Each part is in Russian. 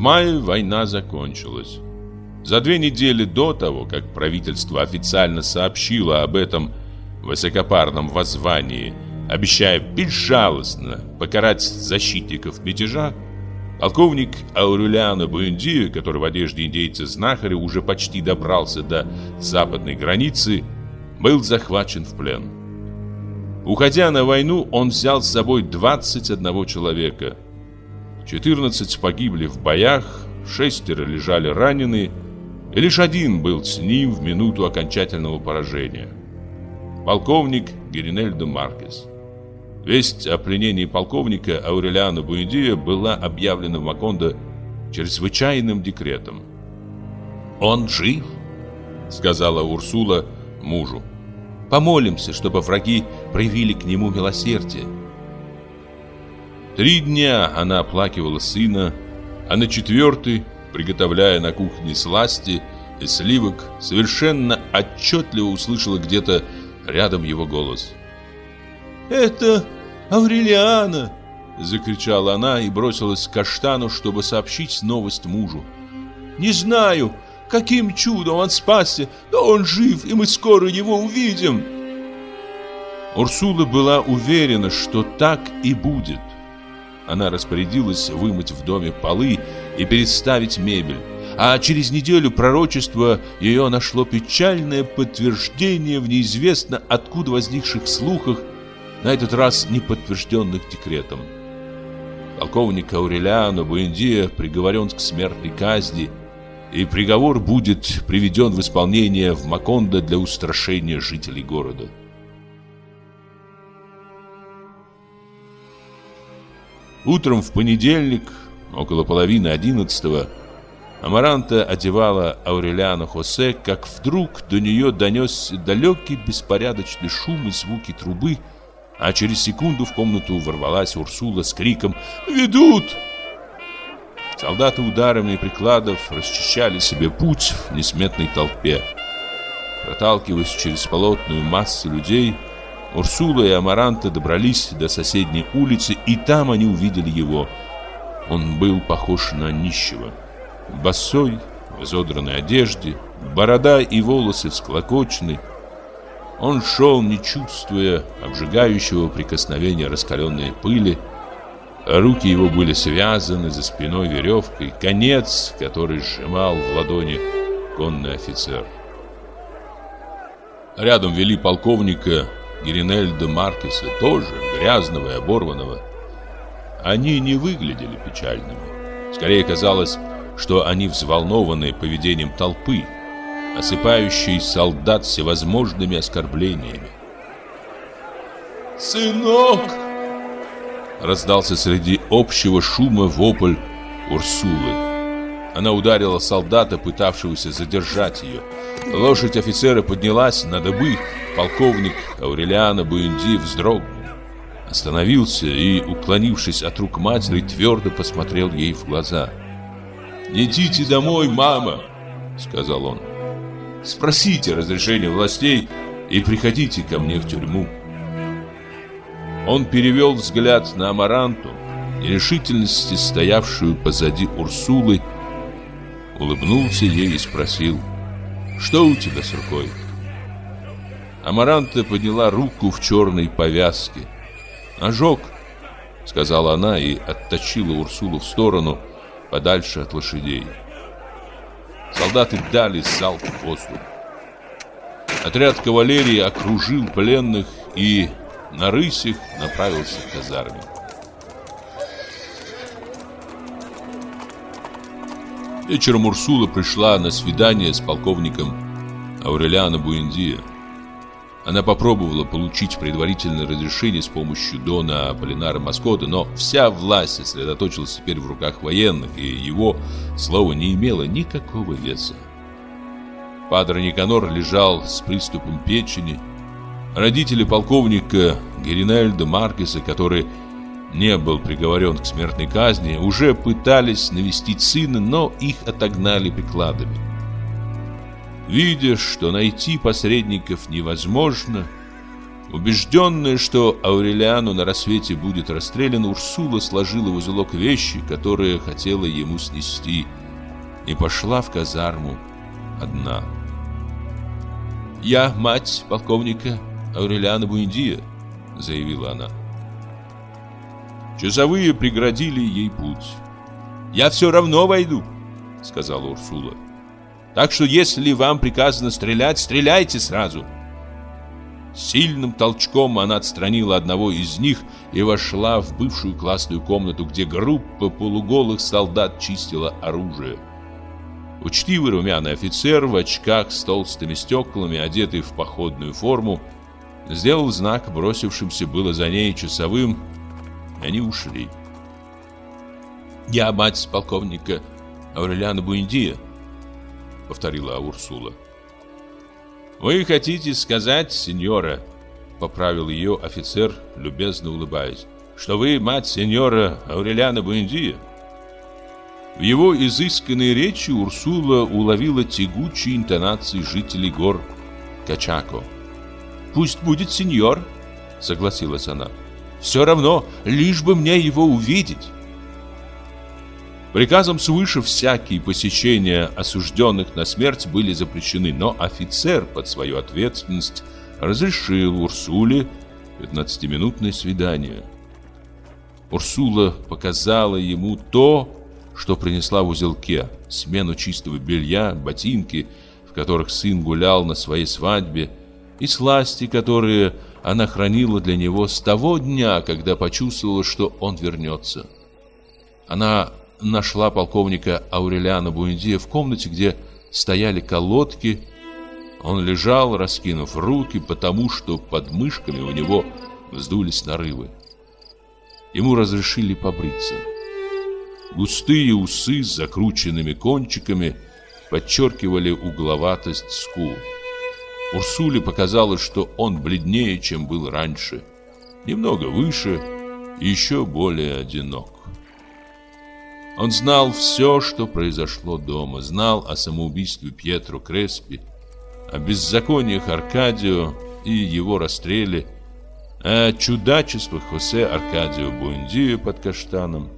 В мае война закончилась. За две недели до того, как правительство официально сообщило об этом высокопарном воззвании, обещая безжалостно покарать защитников мятежа, полковник Аурелиано Буэнди, который в одежде индейца-знахаря уже почти добрался до западной границы, был захвачен в плен. Уходя на войну, он взял с собой 21 человека. 14 погибли в боях, шестеро лежали раненые, и лишь один был с ним в минуту окончательного поражения. Полковник Геринельдо Маркес. Весть о пленении полковника Аурелиана Буэндия была объявлена в Макондо чрезвычайным декретом. «Он жив?» — сказала Урсула мужу. Помолимся, чтобы враги проявили к нему милосердие. Три дня она оплакивала сына, а на четвертый, приготовляя на кухне сласти и сливок, совершенно отчетливо услышала где-то рядом его голос. «Это Аурелиана!» Закричала она и бросилась к каштану, чтобы сообщить новость мужу. «Не знаю, Каким чудом он спасся? Да он жив, и мы скоро его увидим. Урсула была уверена, что так и будет. Она распорядилась вымыть в доме полы и переставить мебель. А через неделю пророчество ее нашло печальное подтверждение в неизвестно откуда возникших слухах, на этот раз не подтвержденных декретом. Полковник Аурелиано Буэндия приговорен к смертной казни и приговор будет приведен в исполнение в Макондо для устрашения жителей города. Утром в понедельник, около половины одиннадцатого, Амаранта одевала Аурелиана Хосе, как вдруг до нее донесся далекий беспорядочный шум и звуки трубы, а через секунду в комнату ворвалась Урсула с криком «Ведут!» Солдаты ударами прикладов расчищали себе путь в несметной толпе. Проталкиваясь через полотную массу людей, Урсула и Амаранта добрались до соседней улицы, и там они увидели его. Он был похож на нищего. Босой, в изодранной одежде, борода и волосы всклокочены. Он шел, не чувствуя обжигающего прикосновения раскаленной пыли, Руки его были связаны за спиной веревкой, конец, который сжимал в ладони конный офицер. Рядом вели полковника Геринельда Маркеса, тоже грязного и оборванного. Они не выглядели печальными. Скорее казалось, что они взволнованы поведением толпы, осыпающей солдат всевозможными оскорблениями. «Сынок!» Раздался среди общего шума вопль Урсулы. Она ударила солдата, пытавшегося задержать ее. Лошадь офицера поднялась на дыбы. Полковник Аурелиано Буэнди вздрогнул. Остановился и, уклонившись от рук матери, твердо посмотрел ей в глаза. «Идите домой, мама!» — сказал он. «Спросите разрешения властей и приходите ко мне в тюрьму». Он перевел взгляд на Амаранту, нерешительности, стоявшую позади Урсулы, улыбнулся ей и спросил, «Что у тебя с рукой?» Амаранта подняла руку в черной повязке. «Ожог», — сказала она и отточила Урсулу в сторону, подальше от лошадей. Солдаты дали залп в воздух. Отряд кавалерии окружил пленных и на рысях направился к казарме. Вечером Урсула пришла на свидание с полковником Аурелиано Буэндия. Она попробовала получить предварительное разрешение с помощью Дона Аполлинара Маскота, но вся власть сосредоточилась теперь в руках военных, и его слово не имело никакого веса. Падре Никанор лежал с приступом печени, Родители полковника Геринальда Маркеса, который не был приговорен к смертной казни, уже пытались навестить сына, но их отогнали прикладами. Видя, что найти посредников невозможно, Убежденная, что Аурелиану на рассвете будет расстрелян, Урсула сложила в узелок вещи, которые хотела ему снести, и пошла в казарму одна. «Я мать полковника Аурелиана Буэндия», — заявила она. Часовые преградили ей путь. «Я все равно войду», — сказала Урсула. «Так что если вам приказано стрелять, стреляйте сразу». Сильным толчком она отстранила одного из них и вошла в бывшую классную комнату, где группа полуголых солдат чистила оружие. Учтивый румяный офицер в очках с толстыми стеклами, одетый в походную форму, сделал знак бросившимся было за ней часовым, они ушли. «Я мать полковника Аурелиана Буэндия», — повторила Урсула. «Вы хотите сказать, сеньора?» Поправил ее офицер, любезно улыбаясь. «Что вы мать сеньора Аурелиана Буэндия?» В его изысканной речи Урсула уловила тягучие интонации жителей гор Качако. «Пусть будет сеньор», — согласилась она. «Все равно, лишь бы мне его увидеть». Приказом свыше всякие посещения осужденных на смерть были запрещены, но офицер под свою ответственность разрешил Урсуле 15-минутное свидание. Урсула показала ему то, что принесла в узелке, смену чистого белья, ботинки, в которых сын гулял на своей свадьбе, и сласти, которые она хранила для него с того дня, когда почувствовала, что он вернется. Она нашла полковника Аурелиана Буэндия в комнате, где стояли колодки. Он лежал, раскинув руки, потому что под мышками у него вздулись нарывы. Ему разрешили побриться. Густые усы с закрученными кончиками подчеркивали угловатость скул. Урсуле показалось, что он бледнее, чем был раньше, немного выше и еще более одинок. Он знал все, что произошло дома, знал о самоубийстве Пьетро Креспи, о беззакониях Аркадио и его расстреле, о чудачествах Хосе Аркадио Буэндио под каштаном.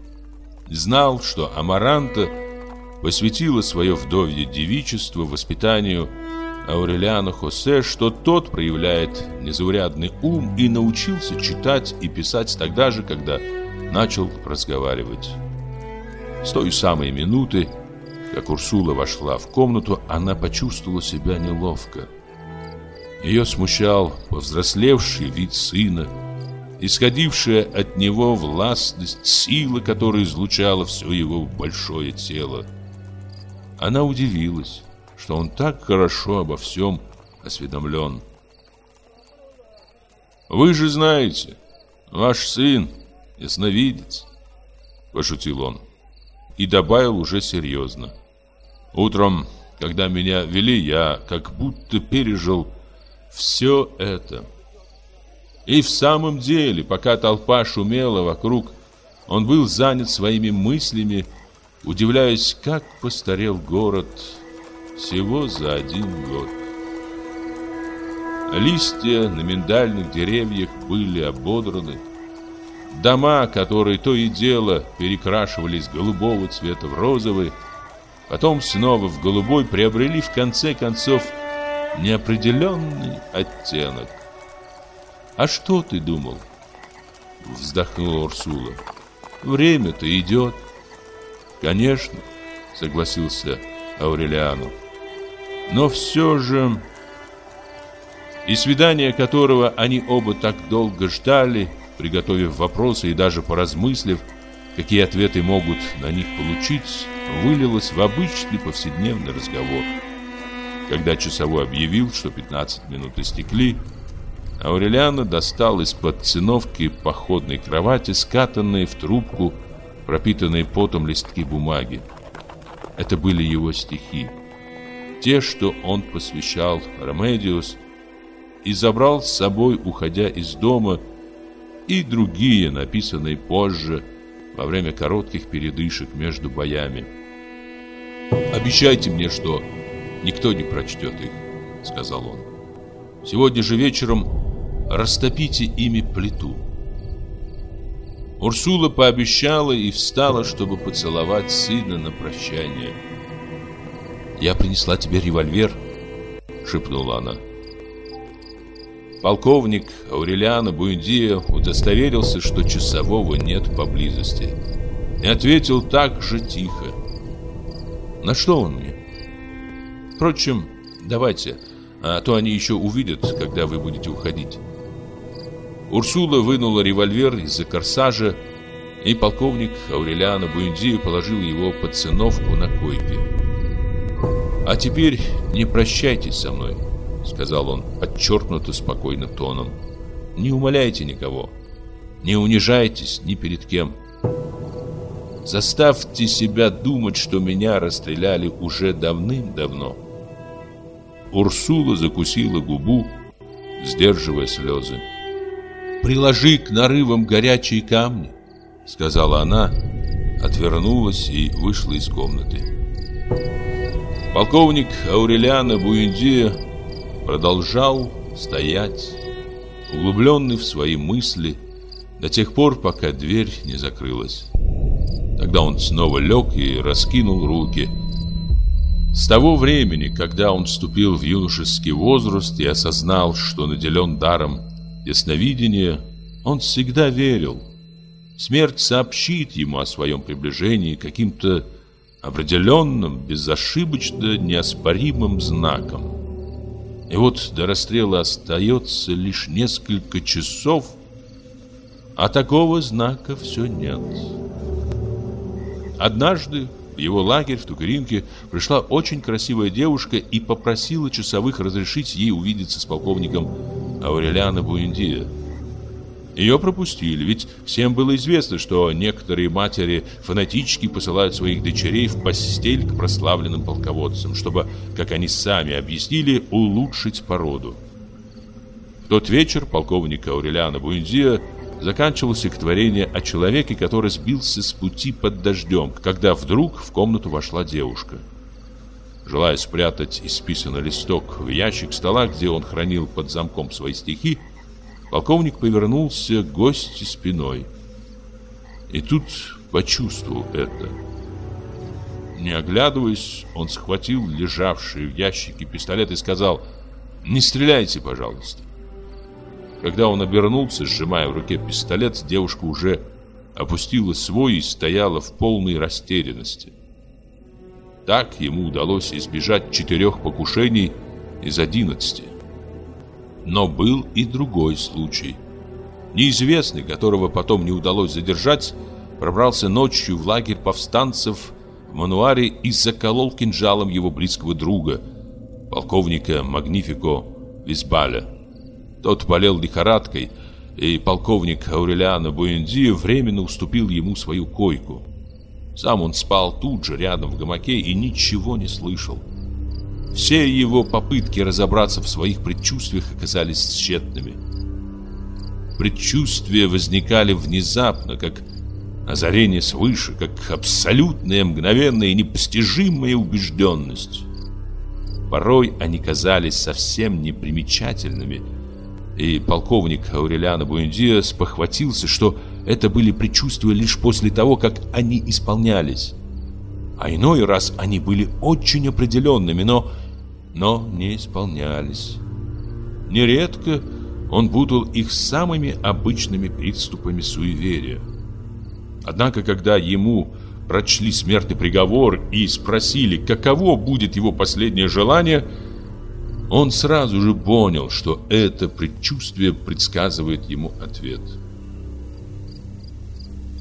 Знал, что Амаранта посвятила свое вдовье девичество воспитанию Аурелиана Хосе, что тот проявляет незаурядный ум и научился читать и писать тогда же, когда начал разговаривать. С той самой минуты, как Урсула вошла в комнату, она почувствовала себя неловко. Ее смущал повзрослевший вид сына, исходившая от него властность, сила, которая излучала все его большое тело. Она удивилась, что он так хорошо обо всем осведомлен. «Вы же знаете, ваш сын ясновидец», — пошутил он и добавил уже серьезно. Утром, когда меня вели, я как будто пережил все это. И в самом деле, пока толпа шумела вокруг, он был занят своими мыслями, удивляясь, как постарел город всего за один год. Листья на миндальных деревьях были ободраны, Дома, которые то и дело перекрашивались голубого цвета в розовый, потом снова в голубой, приобрели в конце концов неопределенный оттенок. «А что ты думал?» Вздохнула Урсула. «Время-то идет». «Конечно», согласился Аурелиану. «Но все же...» И свидание, которого они оба так долго ждали, приготовив вопросы и даже поразмыслив, какие ответы могут на них получить, вылилось в обычный повседневный разговор. Когда часовой объявил, что 15 минут истекли, Аурелиана достал из-под циновки походной кровати скатанные в трубку, пропитанные потом листки бумаги. Это были его стихи. Те, что он посвящал Ромедиус, и забрал с собой, уходя из дома, и другие, написанные позже, во время коротких передышек между боями. «Обещайте мне, что никто не прочтет их», — сказал он. «Сегодня же вечером растопите ими плиту. Урсула пообещала и встала, чтобы поцеловать сына на прощание. «Я принесла тебе револьвер», — шепнула она. Полковник Аурелиано Буэндия удостоверился, что часового нет поблизости. И ответил так же тихо. «На что он мне?» «Впрочем, давайте, а то они еще увидят, когда вы будете уходить». Урсула вынула револьвер из-за корсажа, и полковник Аурелиано Буэндия положил его под циновку на койке. «А теперь не прощайтесь со мной», — сказал он подчеркнуто спокойным тоном. «Не умоляйте никого, не унижайтесь ни перед кем. Заставьте себя думать, что меня расстреляли уже давным-давно». Урсула закусила губу, сдерживая слезы. «Приложи к нарывам горячие камни», — сказала она, отвернулась и вышла из комнаты. Полковник Аурелиано Буэндия продолжал стоять, углубленный в свои мысли, до тех пор, пока дверь не закрылась. Тогда он снова лег и раскинул руки. С того времени, когда он вступил в юношеский возраст и осознал, что наделен даром ясновидения, он всегда верил. Смерть сообщит ему о своем приближении каким-то определенным, безошибочно неоспоримым знаком. И вот до расстрела остается лишь несколько часов, а такого знака все нет. Однажды в его лагерь в Тукаринке пришла очень красивая девушка и попросила часовых разрешить ей увидеться с полковником Аурелиано Буэндия. Ее пропустили, ведь всем было известно, что некоторые матери фанатически посылают своих дочерей в постель к прославленным полководцам, чтобы, как они сами объяснили, улучшить породу. В тот вечер полковника Аурелиана Буэндия заканчивал стихотворение о человеке, который сбился с пути под дождем, когда вдруг в комнату вошла девушка. Желая спрятать исписанный листок в ящик стола, где он хранил под замком свои стихи, Полковник повернулся к гости спиной. И тут почувствовал это. Не оглядываясь, он схватил лежавший в ящике пистолет и сказал «Не стреляйте, пожалуйста». Когда он обернулся, сжимая в руке пистолет, девушка уже опустила свой и стояла в полной растерянности. Так ему удалось избежать четырех покушений из одиннадцати. Но был и другой случай. Неизвестный, которого потом не удалось задержать, пробрался ночью в лагерь повстанцев в Мануаре и заколол кинжалом его близкого друга, полковника Магнифико Висбаля. Тот болел лихорадкой, и полковник Аурелиано Буэнди временно уступил ему свою койку. Сам он спал тут же, рядом в гамаке, и ничего не слышал. Все его попытки разобраться в своих предчувствиях оказались тщетными. Предчувствия возникали внезапно, как озарение свыше, как абсолютная, мгновенная и непостижимая убежденность. Порой они казались совсем непримечательными, и полковник Аурелиано Буэндиа спохватился, что это были предчувствия лишь после того, как они исполнялись. А иной раз они были очень определенными, но но не исполнялись. Нередко он путал их самыми обычными приступами суеверия. Однако, когда ему прочли смертный приговор и спросили, каково будет его последнее желание, он сразу же понял, что это предчувствие предсказывает ему ответ.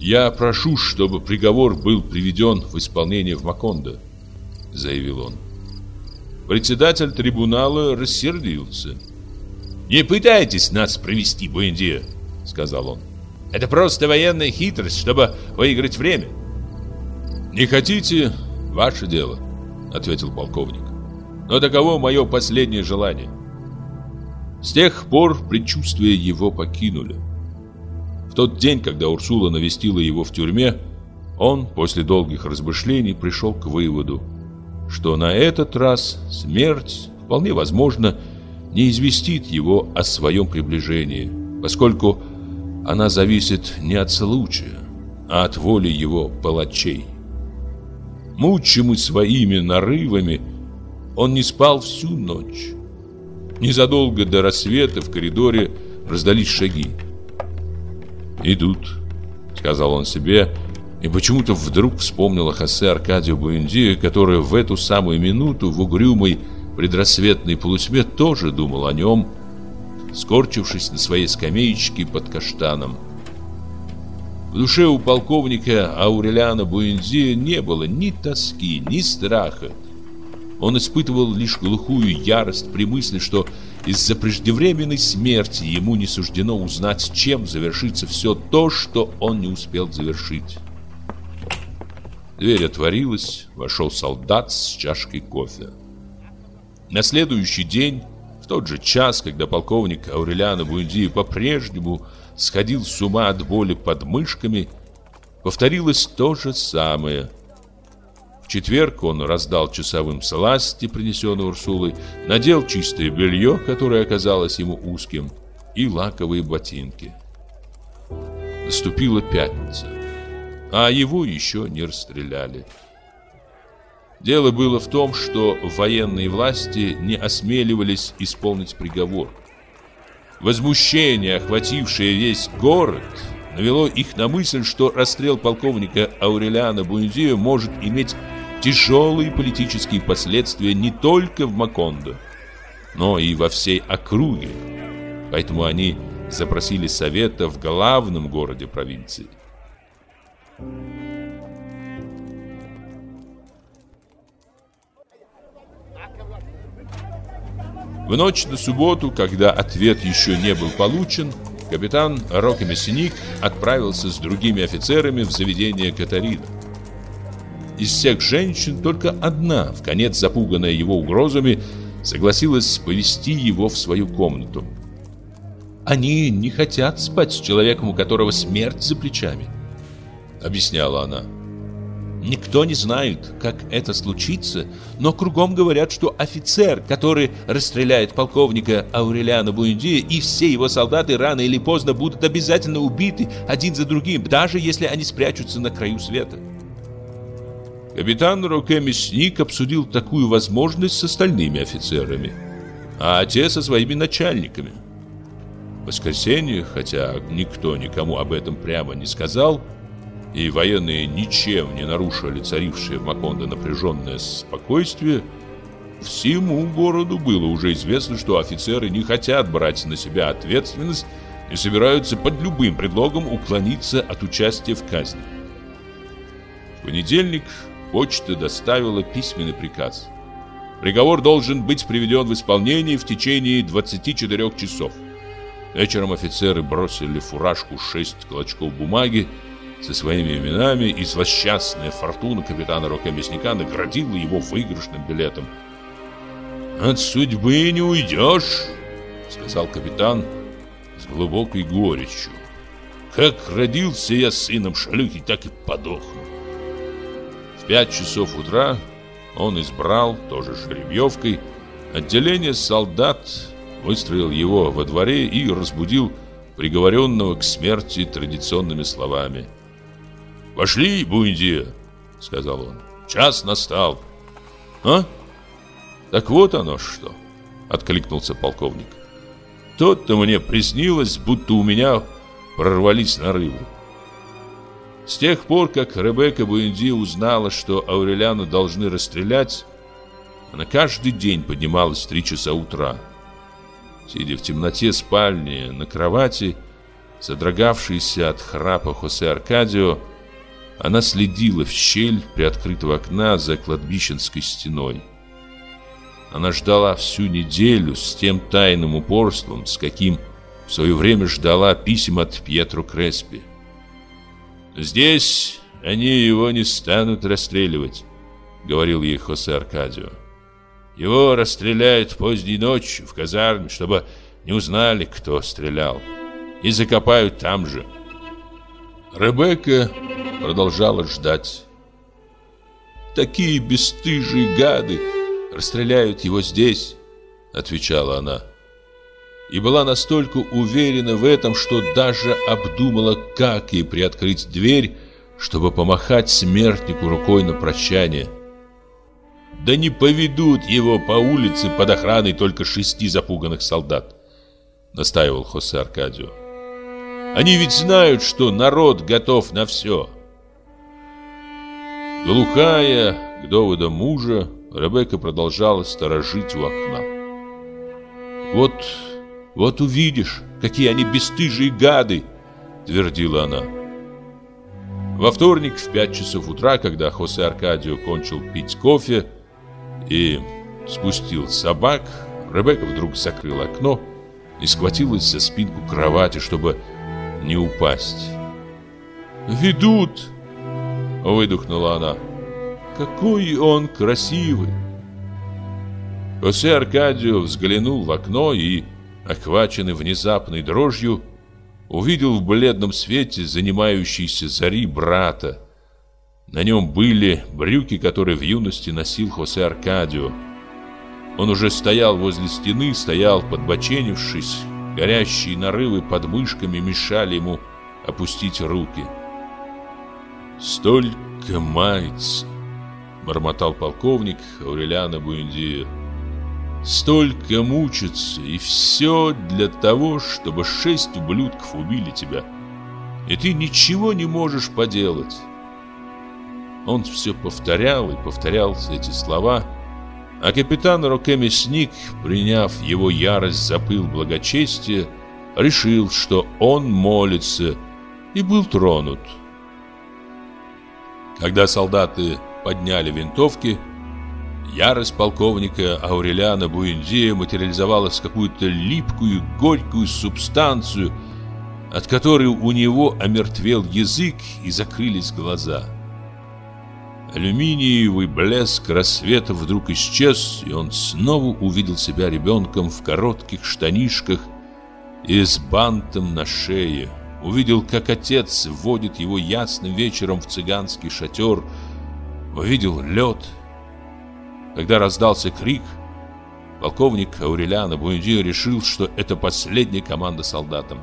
«Я прошу, чтобы приговор был приведен в исполнение в Макондо», — заявил он. Председатель трибунала рассердился. «Не пытайтесь нас провести, Буэндия», — сказал он. «Это просто военная хитрость, чтобы выиграть время». «Не хотите? Ваше дело», — ответил полковник. «Но таково мое последнее желание». С тех пор предчувствия его покинули. В тот день, когда Урсула навестила его в тюрьме, он, после долгих размышлений, пришел к выводу, что на этот раз смерть, вполне возможно, не известит его о своем приближении, поскольку она зависит не от случая, а от воли его палачей. Мучимый своими нарывами, он не спал всю ночь. Незадолго до рассвета в коридоре раздались шаги. «Идут», — сказал он себе, и почему-то вдруг вспомнил о Хосе Аркадию Буэндио, который в эту самую минуту в угрюмой предрассветной полутьме тоже думал о нем, скорчившись на своей скамеечке под каштаном. В душе у полковника Аурелиана Буэнди не было ни тоски, ни страха. Он испытывал лишь глухую ярость при мысли, что из-за преждевременной смерти ему не суждено узнать, чем завершится все то, что он не успел завершить. Дверь отворилась, вошел солдат с чашкой кофе. На следующий день, в тот же час, когда полковник Аурелиано Буэнди по-прежнему сходил с ума от боли под мышками, повторилось то же самое – четверг он раздал часовым сласти, принесенные Урсулой, надел чистое белье, которое оказалось ему узким, и лаковые ботинки. Наступила пятница, а его еще не расстреляли. Дело было в том, что военные власти не осмеливались исполнить приговор. Возмущение, охватившее весь город, навело их на мысль, что расстрел полковника Аурелиана Буэндио может иметь тяжелые политические последствия не только в Макондо, но и во всей округе. Поэтому они запросили совета в главном городе провинции. В ночь на субботу, когда ответ еще не был получен, капитан Мессиник отправился с другими офицерами в заведение Катарина. Из всех женщин только одна, в конец запуганная его угрозами, согласилась повести его в свою комнату. «Они не хотят спать с человеком, у которого смерть за плечами», — объясняла она. Никто не знает, как это случится, но кругом говорят, что офицер, который расстреляет полковника Аурелиана Буэндия, и все его солдаты рано или поздно будут обязательно убиты один за другим, даже если они спрячутся на краю света. Капитан Роке Мясник обсудил такую возможность с остальными офицерами, а те со своими начальниками. В воскресенье, хотя никто никому об этом прямо не сказал, и военные ничем не нарушили царившее в Макондо напряженное спокойствие, всему городу было уже известно, что офицеры не хотят брать на себя ответственность и собираются под любым предлогом уклониться от участия в казни. В понедельник почта доставила письменный приказ. Приговор должен быть приведен в исполнение в течение 24 часов. Вечером офицеры бросили фуражку шесть клочков бумаги со своими именами, и злосчастная фортуна капитана Рокомесника наградила его выигрышным билетом. «От судьбы не уйдешь», — сказал капитан с глубокой горечью. «Как родился я сыном шлюхи, так и подохну пять часов утра он избрал, тоже жеребьевкой, отделение солдат, выстроил его во дворе и разбудил приговоренного к смерти традиционными словами. «Пошли, Бундия!» — сказал он. «Час настал!» «А? Так вот оно что!» — откликнулся полковник. «То-то мне приснилось, будто у меня прорвались нарывы. С тех пор, как Ребекка Буэнди узнала, что Аурелиану должны расстрелять, она каждый день поднималась в три часа утра. Сидя в темноте спальни на кровати, содрогавшейся от храпа Хосе Аркадио, она следила в щель приоткрытого окна за кладбищенской стеной. Она ждала всю неделю с тем тайным упорством, с каким в свое время ждала писем от Пьетро Креспи. «Здесь они его не станут расстреливать», — говорил ей Хосе Аркадио. «Его расстреляют поздней ночью в казарме, чтобы не узнали, кто стрелял, и закопают там же». Ребекка продолжала ждать. «Такие бесстыжие гады расстреляют его здесь», — отвечала она. И была настолько уверена в этом, что даже обдумала, как ей приоткрыть дверь, чтобы помахать смертнику рукой на прощание. Да не поведут его по улице под охраной только шести запуганных солдат, настаивал Хосе Аркадио. Они ведь знают, что народ готов на все. Глухая к доводам мужа, Ребекка продолжала сторожить у окна. «Вот, вот увидишь, какие они бесстыжие гады!» — твердила она. Во вторник в пять часов утра, когда Хосе Аркадио кончил пить кофе и спустил собак, Ребекка вдруг закрыла окно и схватилась за спинку кровати, чтобы не упасть. «Ведут!» — выдохнула она. Какой он красивый! Хосе Аркадио взглянул в окно и, охваченный внезапной дрожью, увидел в бледном свете занимающийся зари брата. На нем были брюки, которые в юности носил Хосе Аркадио. Он уже стоял возле стены, стоял подбоченившись, горящие нарывы под мышками мешали ему опустить руки. Столько мается, бормотал полковник Аурелиано Буэндио. Столько мучиться, и все для того, чтобы шесть ублюдков убили тебя. И ты ничего не можешь поделать. Он все повторял и повторял эти слова, а капитан Роке Мясник, приняв его ярость за пыл благочестия, решил, что он молится, и был тронут. Когда солдаты подняли винтовки. Ярость полковника Аурелиана Буэндия материализовалась в какую-то липкую, горькую субстанцию, от которой у него омертвел язык и закрылись глаза. Алюминиевый блеск рассвета вдруг исчез, и он снова увидел себя ребенком в коротких штанишках и с бантом на шее. Увидел, как отец вводит его ясным вечером в цыганский шатер, увидел лед. Когда раздался крик, полковник Аурелиано Буэндио решил, что это последняя команда солдатам.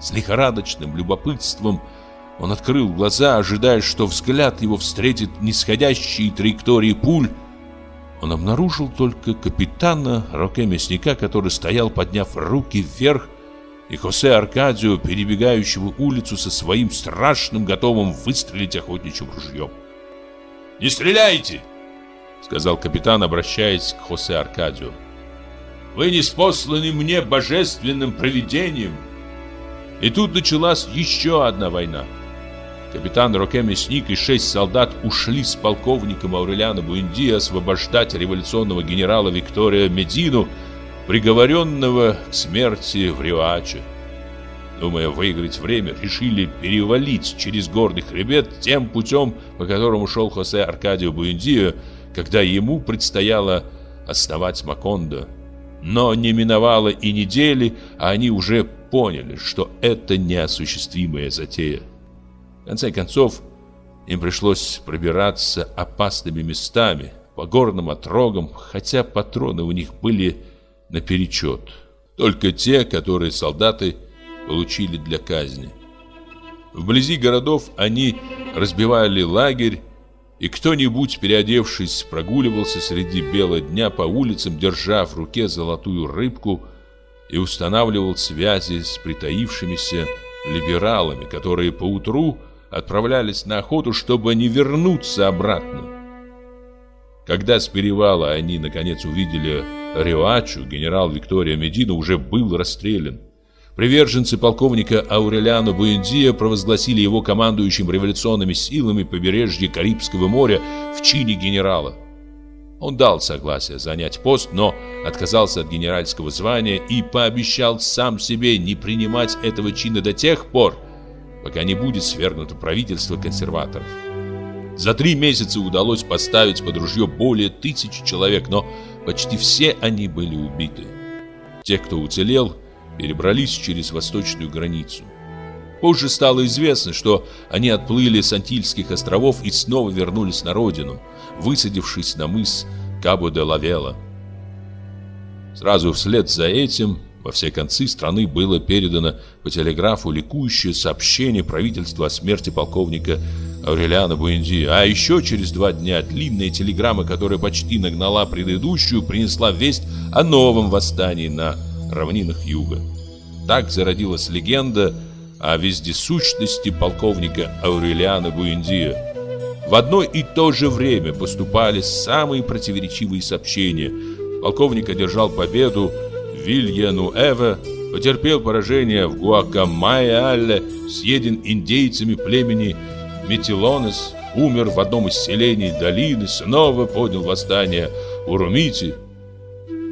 С лихорадочным любопытством он открыл глаза, ожидая, что взгляд его встретит нисходящие траектории пуль. Он обнаружил только капитана Роке Мясника, который стоял, подняв руки вверх, и Хосе Аркадио, перебегающего улицу со своим страшным, готовым выстрелить охотничьим ружьем. «Не стреляйте!» Сказал капитан, обращаясь к Хосе Аркадио. «Вы не спосланы мне божественным провидением!» И тут началась еще одна война. Капитан Роке Мясник и шесть солдат ушли с полковником Аурелиано Буэнди освобождать революционного генерала Виктория Медину, приговоренного к смерти в Риоаче думая выиграть время, решили перевалить через горный хребет тем путем, по которому шел Хосе Аркадио Буэндио, когда ему предстояло основать Макондо. Но не миновало и недели, а они уже поняли, что это неосуществимая затея. В конце концов, им пришлось пробираться опасными местами, по горным отрогам, хотя патроны у них были наперечет. Только те, которые солдаты получили для казни. Вблизи городов они разбивали лагерь, и кто-нибудь, переодевшись, прогуливался среди бела дня по улицам, держа в руке золотую рыбку и устанавливал связи с притаившимися либералами, которые поутру отправлялись на охоту, чтобы не вернуться обратно. Когда с перевала они наконец увидели Риоачу, генерал Виктория Медина уже был расстрелян. Приверженцы полковника Аурелиано Буэндия провозгласили его командующим революционными силами побережья Карибского моря в чине генерала. Он дал согласие занять пост, но отказался от генеральского звания и пообещал сам себе не принимать этого чина до тех пор, пока не будет свергнуто правительство консерваторов. За три месяца удалось поставить под ружье более тысячи человек, но почти все они были убиты. Те, кто уцелел, перебрались через восточную границу. Позже стало известно, что они отплыли с Антильских островов и снова вернулись на родину, высадившись на мыс Кабо-де-Лавела. Сразу вслед за этим Во все концы страны было передано по телеграфу ликующее сообщение правительства о смерти полковника Аурелиана Буэнди. А еще через два дня длинная телеграмма, которая почти нагнала предыдущую, принесла весть о новом восстании на равнинах юга. Так зародилась легенда о вездесущности полковника Аурелиана Буэндия. В одно и то же время поступали самые противоречивые сообщения. Полковник одержал победу Вильяну Эве потерпел поражение в Гуакамайале, съеден индейцами племени Метилонес, умер в одном из селений долины, снова поднял восстание у Румити.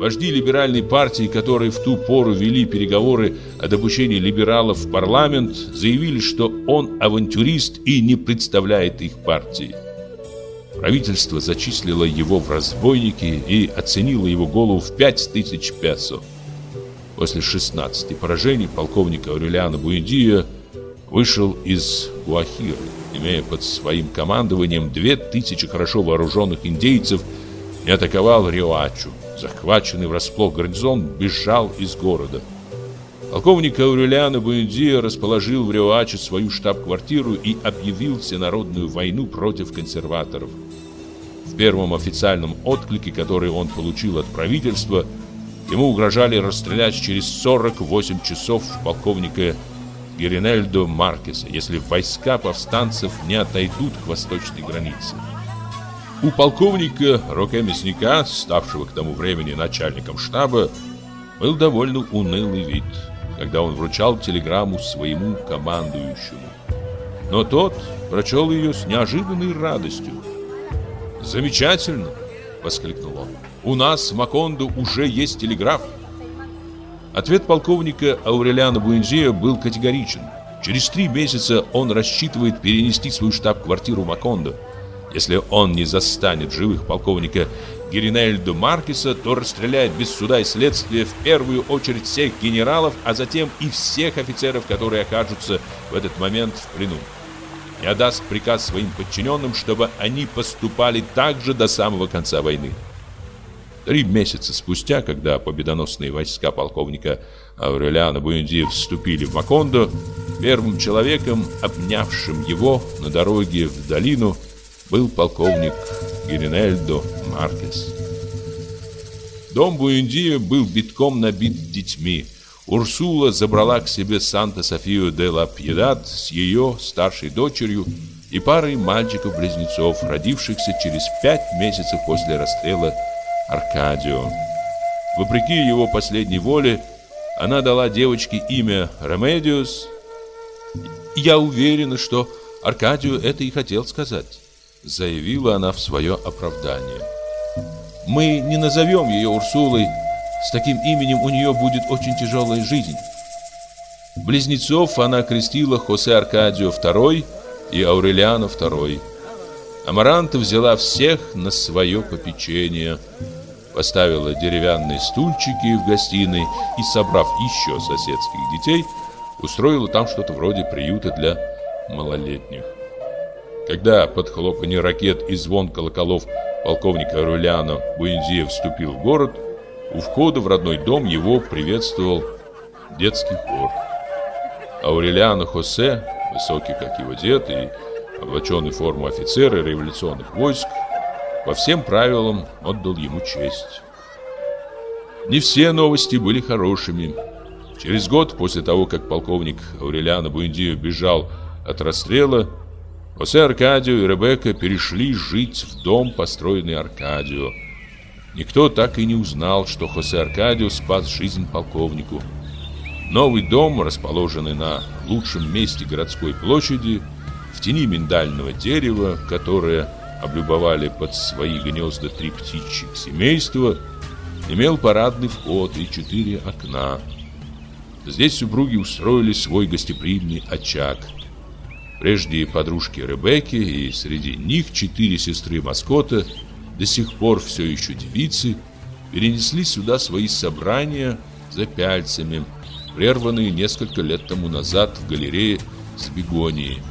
Вожди либеральной партии, которые в ту пору вели переговоры о допущении либералов в парламент, заявили, что он авантюрист и не представляет их партии. Правительство зачислило его в разбойники и оценило его голову в 5000 песо. После 16 поражений полковник Аурелиано Буэндия вышел из Гуахиры, имея под своим командованием 2000 хорошо вооруженных индейцев и атаковал Риоачу. Захваченный врасплох гарнизон бежал из города. Полковник Аурелиано Буэндия расположил в Риоаче свою штаб-квартиру и объявил всенародную войну против консерваторов. В первом официальном отклике, который он получил от правительства – Ему угрожали расстрелять через 48 часов полковника Геринельдо Маркеса, если войска повстанцев не отойдут к восточной границе. У полковника Роке Мясника, ставшего к тому времени начальником штаба, был довольно унылый вид, когда он вручал телеграмму своему командующему. Но тот прочел ее с неожиданной радостью. «Замечательно!» — воскликнул он. У нас в Макондо уже есть телеграф. Ответ полковника Аурелиана Буэнзия был категоричен. Через три месяца он рассчитывает перенести свою штаб-квартиру в Макондо. Если он не застанет живых полковника Геринельдо Маркеса, то расстреляет без суда и следствия в первую очередь всех генералов, а затем и всех офицеров, которые окажутся в этот момент в плену. И отдаст приказ своим подчиненным, чтобы они поступали так же до самого конца войны. Три месяца спустя, когда победоносные войска полковника Аурелиана Буэнди вступили в Макондо, первым человеком, обнявшим его на дороге в долину, был полковник Геринельдо Маркес. Дом Буэндия был битком набит детьми. Урсула забрала к себе Санта-Софию де ла Пьедад с ее старшей дочерью и парой мальчиков-близнецов, родившихся через пять месяцев после расстрела Аркадио. Вопреки его последней воле, она дала девочке имя Ремедиос. «Я уверена, что Аркадио это и хотел сказать», заявила она в свое оправдание. «Мы не назовем ее Урсулой, с таким именем у нее будет очень тяжелая жизнь». Близнецов она крестила Хосе Аркадио II и Аурелиано II. Амаранта взяла всех на свое попечение – поставила деревянные стульчики в гостиной и, собрав еще соседских детей, устроила там что-то вроде приюта для малолетних. Когда под хлопанье ракет и звон колоколов полковника Руляна Буэнзия вступил в город, у входа в родной дом его приветствовал детский хор. Аурелиано Хосе, высокий как его дед и облаченный в форму офицера революционных войск, по всем правилам отдал ему честь. Не все новости были хорошими. Через год после того, как полковник Аурелиано Буэндио бежал от расстрела, Хосе Аркадио и Ребекка перешли жить в дом, построенный Аркадио. Никто так и не узнал, что Хосе Аркадио спас жизнь полковнику. Новый дом, расположенный на лучшем месте городской площади, в тени миндального дерева, которое облюбовали под свои гнезда три птичьих семейства, имел парадный вход и четыре окна. Здесь супруги устроили свой гостеприимный очаг. Прежде подружки Ребекки и среди них четыре сестры маскота, до сих пор все еще девицы, перенесли сюда свои собрания за пяльцами, прерванные несколько лет тому назад в галерее с бегониями.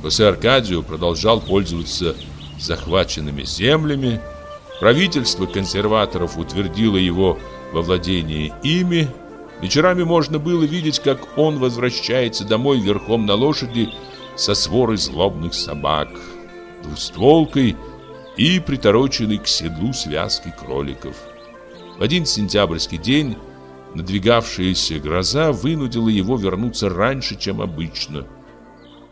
Хосе Аркадио продолжал пользоваться захваченными землями. Правительство консерваторов утвердило его во владении ими, Вечерами можно было видеть, как он возвращается домой верхом на лошади со сворой злобных собак, двустволкой и притороченной к седлу связкой кроликов. В один сентябрьский день надвигавшаяся гроза вынудила его вернуться раньше, чем обычно.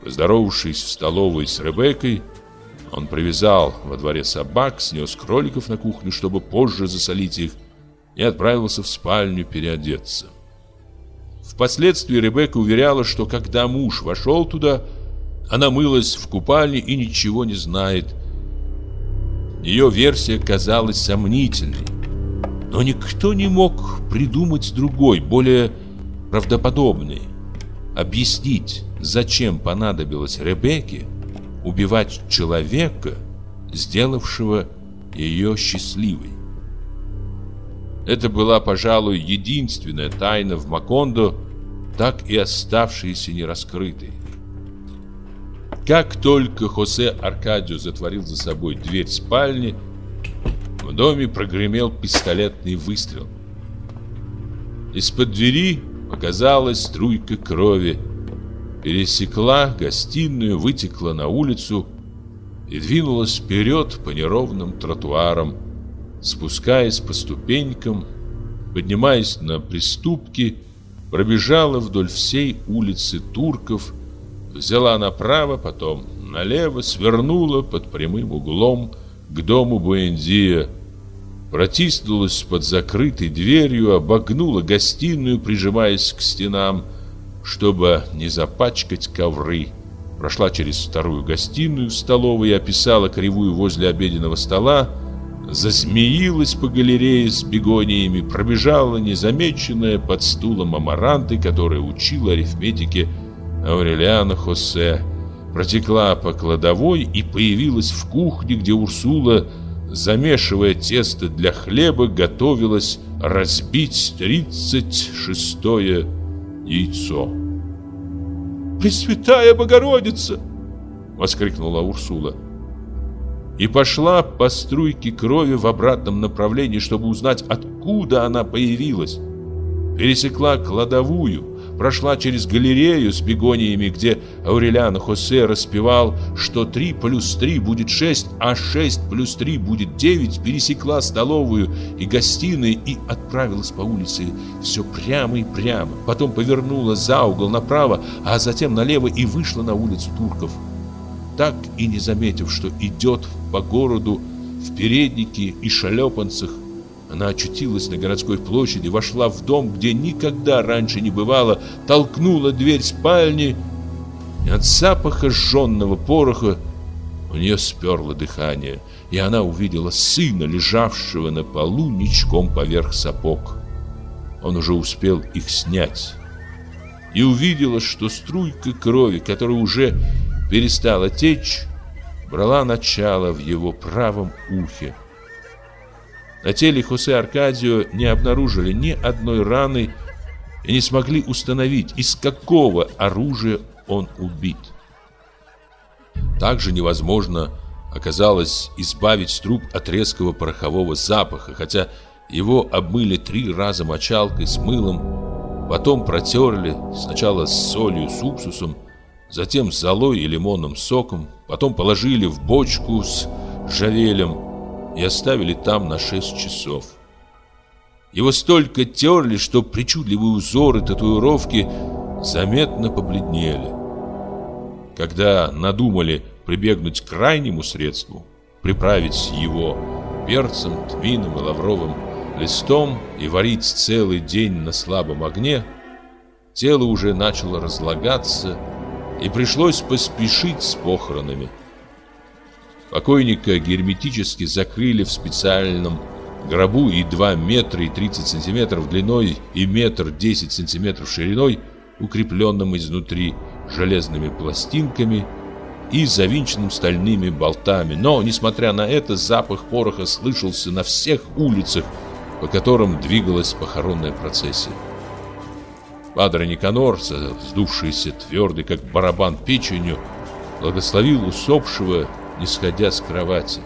Поздоровавшись в столовой с Ребеккой, он привязал во дворе собак, снес кроликов на кухню, чтобы позже засолить их, и отправился в спальню переодеться. Впоследствии Ребекка уверяла, что когда муж вошел туда, она мылась в купальне и ничего не знает. Ее версия казалась сомнительной. Но никто не мог придумать другой, более правдоподобный. Объяснить, зачем понадобилось Ребекке убивать человека, сделавшего ее счастливой. Это была, пожалуй, единственная тайна в Макондо, так и оставшаяся нераскрытой. Как только Хосе Аркадио затворил за собой дверь спальни, в доме прогремел пистолетный выстрел. Из-под двери показалась струйка крови, пересекла гостиную, вытекла на улицу и двинулась вперед по неровным тротуарам, спускаясь по ступенькам, поднимаясь на приступки, пробежала вдоль всей улицы Турков, взяла направо, потом налево, свернула под прямым углом к дому Буэндия, протиснулась под закрытой дверью, обогнула гостиную, прижимаясь к стенам, чтобы не запачкать ковры. Прошла через вторую гостиную в столовой и описала кривую возле обеденного стола, засмеилась по галерее с бегониями, пробежала незамеченная под стулом амаранты, которая учила арифметике Аурелиана Хосе, протекла по кладовой и появилась в кухне, где Урсула замешивая тесто для хлеба, готовилась разбить тридцать шестое яйцо. «Пресвятая Богородица!» — воскликнула Урсула. И пошла по струйке крови в обратном направлении, чтобы узнать, откуда она появилась. Пересекла кладовую, прошла через галерею с бегониями, где Аурелиано Хосе распевал, что 3 плюс 3 будет 6, а 6 плюс 3 будет 9, пересекла столовую и гостиную и отправилась по улице все прямо и прямо. Потом повернула за угол направо, а затем налево и вышла на улицу Турков. Так и не заметив, что идет по городу в переднике и шлепанцах, она очутилась на городской площади, вошла в дом, где никогда раньше не бывало, толкнула дверь спальни, и от запаха сжженного пороха у нее сперло дыхание, и она увидела сына, лежавшего на полу ничком поверх сапог. Он уже успел их снять. И увидела, что струйка крови, которая уже перестала течь, брала начало в его правом ухе. На теле Хосе Аркадио не обнаружили ни одной раны и не смогли установить, из какого оружия он убит. Также невозможно оказалось избавить труп от резкого порохового запаха, хотя его обмыли три раза мочалкой с мылом, потом протерли сначала с солью с уксусом, затем с золой и лимонным соком, потом положили в бочку с жавелем, и оставили там на 6 часов. Его столько терли, что причудливые узоры татуировки заметно побледнели. Когда надумали прибегнуть к крайнему средству, приправить его перцем, тмином и лавровым листом и варить целый день на слабом огне, тело уже начало разлагаться, и пришлось поспешить с похоронами. Покойника герметически закрыли в специальном гробу и 2 метра и 30 сантиметров длиной и метр 10 сантиметров шириной, укрепленным изнутри железными пластинками и завинченным стальными болтами. Но, несмотря на это, запах пороха слышался на всех улицах, по которым двигалась похоронная процессия. Падре Никанор, сдувшийся твердый, как барабан печенью, благословил усопшего не сходя с кровати.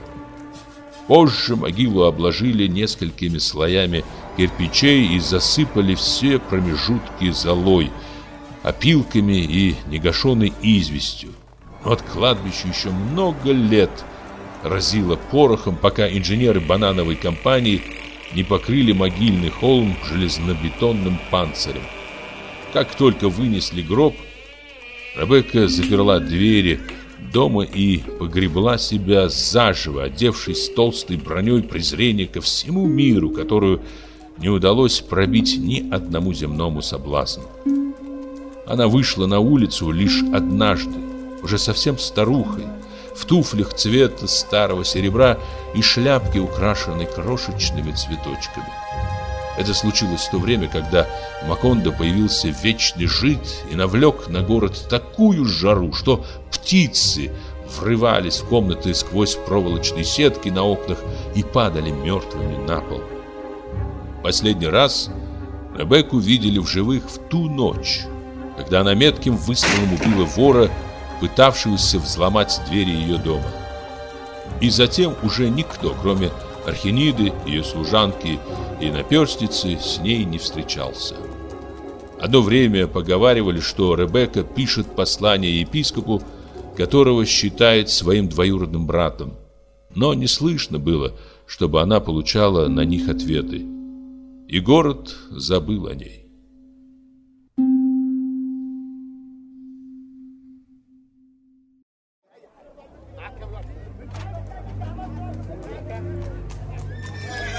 Позже могилу обложили несколькими слоями кирпичей и засыпали все промежутки золой, опилками и негашенной известью. Но от кладбища еще много лет разило порохом, пока инженеры банановой компании не покрыли могильный холм железнобетонным панцирем. Как только вынесли гроб, Ребекка заперла двери дома и погребла себя заживо, одевшись толстой броней презрения ко всему миру, которую не удалось пробить ни одному земному соблазну. Она вышла на улицу лишь однажды, уже совсем старухой, в туфлях цвета старого серебра и шляпке, украшенной крошечными цветочками. Это случилось в то время, когда Макондо появился вечный жид и навлек на город такую жару, что птицы врывались в комнаты сквозь проволочные сетки на окнах и падали мертвыми на пол. Последний раз Ребекку видели в живых в ту ночь, когда она метким выстрелом убила вора, пытавшегося взломать двери ее дома. И затем уже никто, кроме Архениды, ее служанки и наперстницы, с ней не встречался. Одно время поговаривали, что Ребекка пишет послание епископу, которого считает своим двоюродным братом. Но не слышно было, чтобы она получала на них ответы. И город забыл о ней.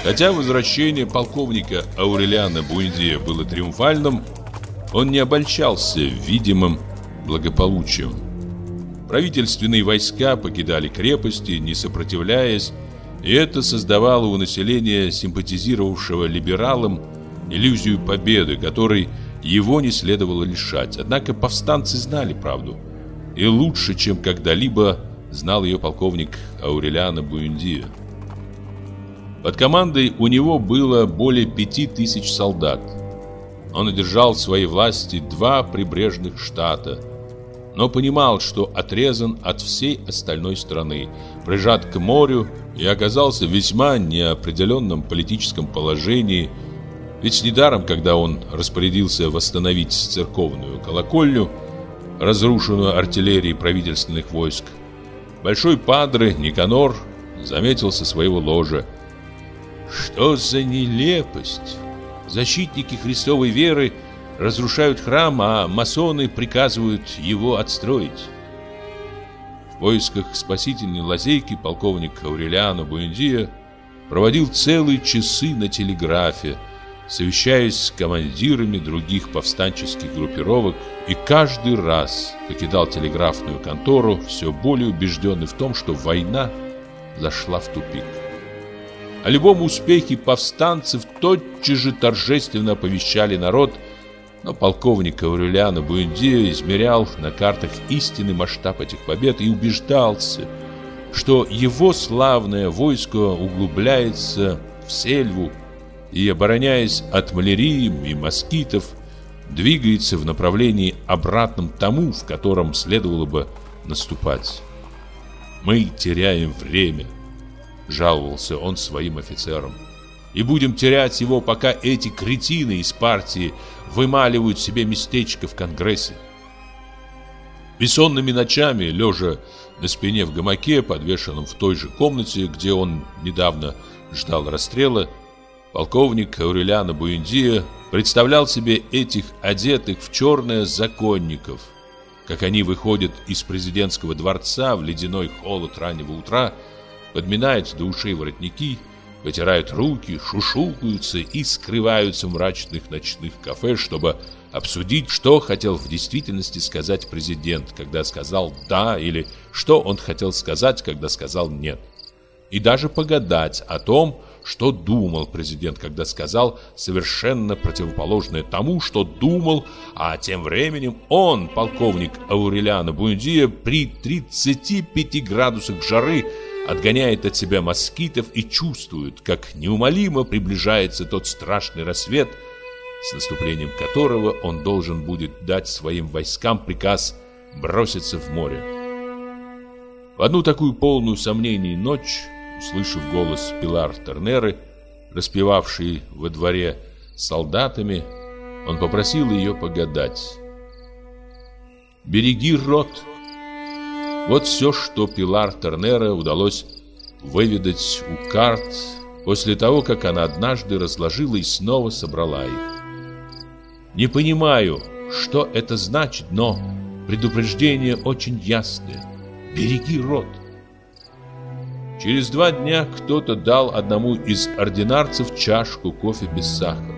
Хотя возвращение полковника Аурелиана Буэндия было триумфальным, он не обольщался видимым благополучием. Правительственные войска покидали крепости, не сопротивляясь, и это создавало у населения, симпатизировавшего либералам, иллюзию победы, которой его не следовало лишать. Однако повстанцы знали правду. И лучше, чем когда-либо, знал ее полковник Аурелиана Буэндия. Под командой у него было более пяти тысяч солдат. Он одержал в своей власти два прибрежных штата, но понимал, что отрезан от всей остальной страны, прижат к морю и оказался в весьма неопределенном политическом положении. Ведь недаром, когда он распорядился восстановить церковную колокольню, разрушенную артиллерией правительственных войск, Большой Падре Никанор заметил со своего ложа, что за нелепость! Защитники Христовой веры разрушают храм, а масоны приказывают его отстроить. В поисках спасительной лазейки полковник Аурелиано Буэндия проводил целые часы на телеграфе, совещаясь с командирами других повстанческих группировок и каждый раз покидал телеграфную контору, все более убежденный в том, что война зашла в тупик. О любом успехе повстанцев тотчас же торжественно оповещали народ, но полковник Аурелиано Буэндио измерял на картах истинный масштаб этих побед и убеждался, что его славное войско углубляется в сельву и, обороняясь от малярии и москитов, двигается в направлении обратном тому, в котором следовало бы наступать. Мы теряем время жаловался он своим офицерам. И будем терять его, пока эти кретины из партии вымаливают себе местечко в Конгрессе. Бессонными ночами, лежа на спине в гамаке, подвешенном в той же комнате, где он недавно ждал расстрела, полковник Аурелиано Буэндия представлял себе этих одетых в черное законников, как они выходят из президентского дворца в ледяной холод раннего утра подминают до ушей воротники, вытирают руки, шушукаются и скрываются в мрачных ночных кафе, чтобы обсудить, что хотел в действительности сказать президент, когда сказал «да» или что он хотел сказать, когда сказал «нет». И даже погадать о том, что думал президент, когда сказал совершенно противоположное тому, что думал, а тем временем он, полковник Аурелиано Буэндия, при 35 градусах жары отгоняет от себя москитов и чувствует, как неумолимо приближается тот страшный рассвет, с наступлением которого он должен будет дать своим войскам приказ броситься в море. В одну такую полную сомнений ночь, услышав голос Пилар Тернеры, распевавшей во дворе солдатами, он попросил ее погадать. «Береги рот!» Вот все, что Пилар Тернера удалось выведать у карт после того, как она однажды разложила и снова собрала их. Не понимаю, что это значит, но предупреждение очень ясное. Береги рот. Через два дня кто-то дал одному из ординарцев чашку кофе без сахара.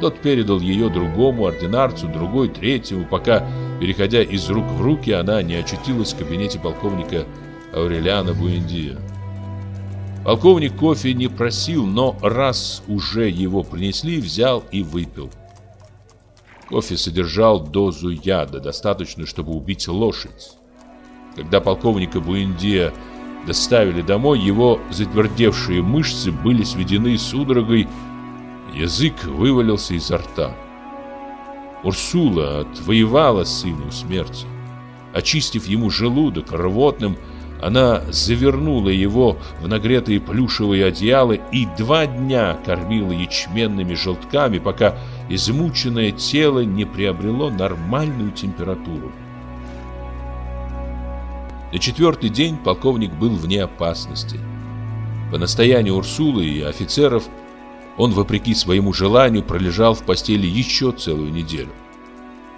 Тот передал ее другому ординарцу, другой третьему, пока, переходя из рук в руки, она не очутилась в кабинете полковника Аурелиана Буэндия. Полковник кофе не просил, но раз уже его принесли, взял и выпил. Кофе содержал дозу яда, достаточную, чтобы убить лошадь. Когда полковника Буэндия доставили домой, его затвердевшие мышцы были сведены судорогой, язык вывалился изо рта. Урсула отвоевала сыну смерти. Очистив ему желудок рвотным, она завернула его в нагретые плюшевые одеяла и два дня кормила ячменными желтками, пока измученное тело не приобрело нормальную температуру. На четвертый день полковник был вне опасности. По настоянию Урсулы и офицеров он, вопреки своему желанию, пролежал в постели еще целую неделю.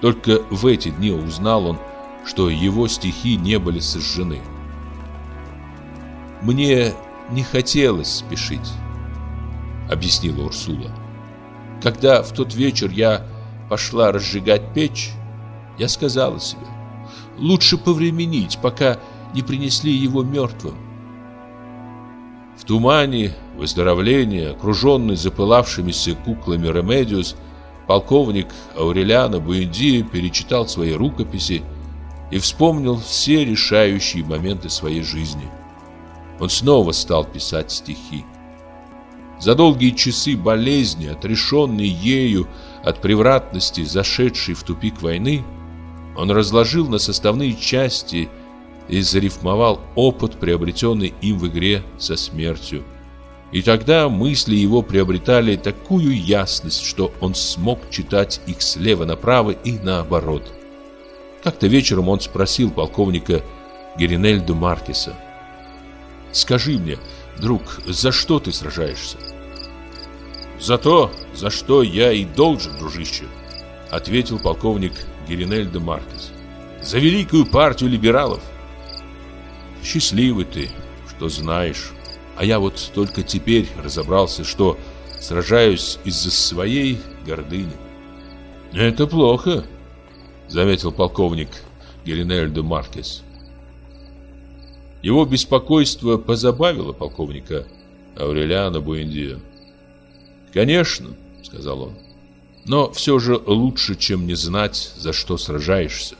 Только в эти дни узнал он, что его стихи не были сожжены. «Мне не хотелось спешить», — объяснила Урсула. «Когда в тот вечер я пошла разжигать печь, я сказала себе, Лучше повременить, пока не принесли его мертвым. В тумане выздоровления, окруженный запылившимися куклами Ремедиос, полковник Аурелиано Буэндиа перечитал свои рукописи и вспомнил все решающие моменты своей жизни. Он снова стал писать стихи. За долгие часы болезни, отрешенный ею от превратности, зашедшей в тупик войны, он разложил на составные части и зарифмовал опыт, приобретенный им в игре со смертью. И тогда мысли его приобретали такую ясность, что он смог читать их слева направо и наоборот. Как-то вечером он спросил полковника Геринельду Маркеса. «Скажи мне, друг, за что ты сражаешься?» «За то, за что я и должен, дружище», — ответил полковник Геринель де Маркес. За великую партию либералов. Счастливый ты, что знаешь. А я вот только теперь разобрался, что сражаюсь из-за своей гордыни. Это плохо, заметил полковник Геринель де Маркес. Его беспокойство позабавило полковника Аурелиана Буэндиа. «Конечно», — сказал он, но все же лучше, чем не знать, за что сражаешься.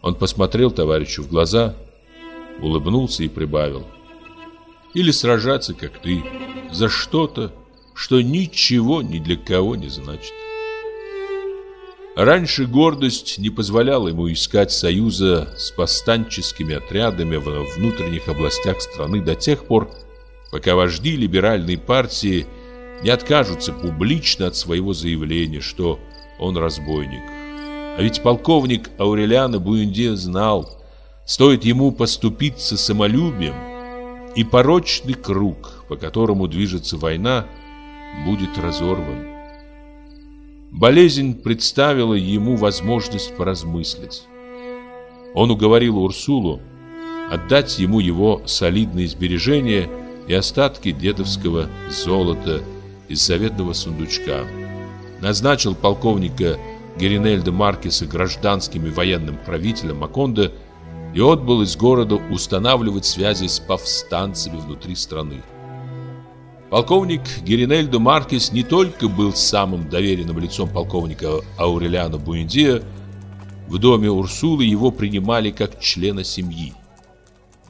Он посмотрел товарищу в глаза, улыбнулся и прибавил. Или сражаться, как ты, за что-то, что ничего ни для кого не значит. Раньше гордость не позволяла ему искать союза с повстанческими отрядами в внутренних областях страны до тех пор, пока вожди либеральной партии – не откажутся публично от своего заявления, что он разбойник. А ведь полковник Аурелиано Буэнди знал, стоит ему поступиться самолюбием, и порочный круг, по которому движется война, будет разорван. Болезнь представила ему возможность поразмыслить. Он уговорил Урсулу отдать ему его солидные сбережения и остатки дедовского золота из заветного сундучка. Назначил полковника Геринельда Маркеса гражданским и военным правителем Макондо и отбыл из города устанавливать связи с повстанцами внутри страны. Полковник Геринельдо Маркес не только был самым доверенным лицом полковника Аурелиана Буэндия, в доме Урсулы его принимали как члена семьи.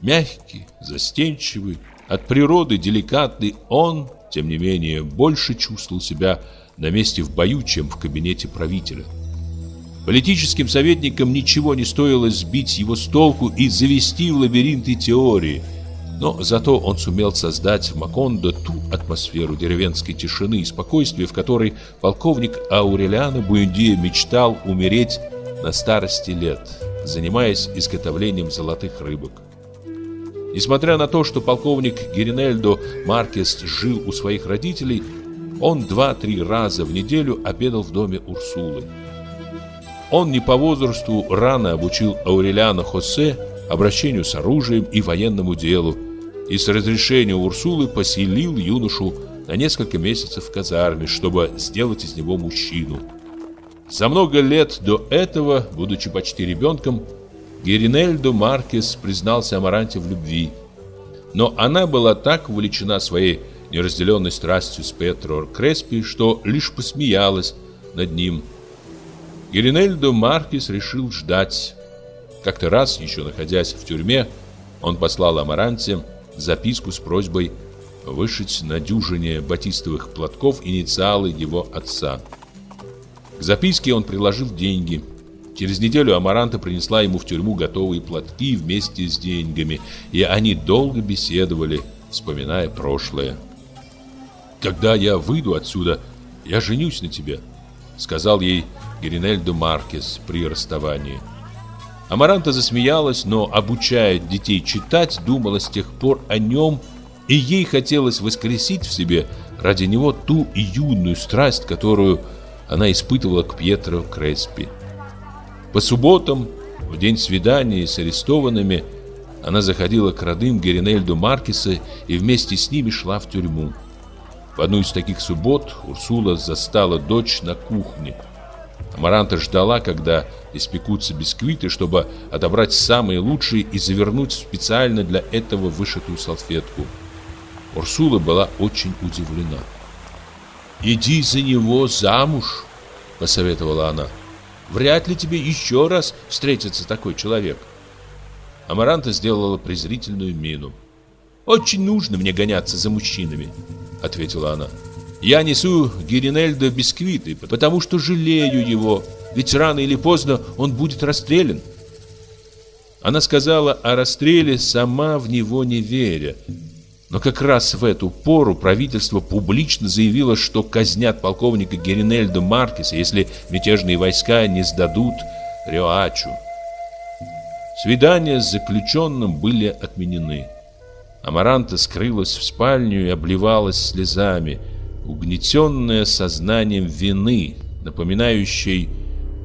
Мягкий, застенчивый, от природы деликатный, он тем не менее, больше чувствовал себя на месте в бою, чем в кабинете правителя. Политическим советникам ничего не стоило сбить его с толку и завести в лабиринты теории, Но зато он сумел создать в Макондо ту атмосферу деревенской тишины и спокойствия, в которой полковник Аурелиано Буэндия мечтал умереть на старости лет, занимаясь изготовлением золотых рыбок. Несмотря на то, что полковник Геринельдо Маркес жил у своих родителей, он два-три раза в неделю обедал в доме Урсулы. Он не по возрасту рано обучил Аурелиана Хосе обращению с оружием и военному делу, и с разрешения Урсулы поселил юношу на несколько месяцев в казарме, чтобы сделать из него мужчину. За много лет до этого, будучи почти ребенком, Геринельдо Маркес признался Амаранте в любви. Но она была так увлечена своей неразделенной страстью с Петро Креспи, что лишь посмеялась над ним. Геринельдо Маркес решил ждать. Как-то раз, еще находясь в тюрьме, он послал Амаранте записку с просьбой вышить на дюжине батистовых платков инициалы его отца. К записке он приложил деньги. Через неделю Амаранта принесла ему в тюрьму готовые платки вместе с деньгами, и они долго беседовали, вспоминая прошлое. «Когда я выйду отсюда, я женюсь на тебе», — сказал ей Геринельдо Маркес при расставании. Амаранта засмеялась, но, обучая детей читать, думала с тех пор о нем, и ей хотелось воскресить в себе ради него ту юную страсть, которую она испытывала к Пьетро Креспи. По субботам, в день свидания с арестованными, она заходила к родным Геринельду Маркеса и вместе с ними шла в тюрьму. В одну из таких суббот Урсула застала дочь на кухне – Амаранта ждала, когда испекутся бисквиты, чтобы отобрать самые лучшие и завернуть специально для этого вышитую салфетку. Урсула была очень удивлена. «Иди за него замуж», — посоветовала она. «Вряд ли тебе еще раз встретится такой человек». Амаранта сделала презрительную мину. «Очень нужно мне гоняться за мужчинами», — ответила она. Я несу Геринельдо бисквиты, потому что жалею его, ведь рано или поздно он будет расстрелян. Она сказала о расстреле, сама в него не веря. Но как раз в эту пору правительство публично заявило, что казнят полковника Геринельдо Маркеса, если мятежные войска не сдадут Риоачу. Свидания с заключенным были отменены. Амаранта скрылась в спальню и обливалась слезами – угнетенная сознанием вины, напоминающей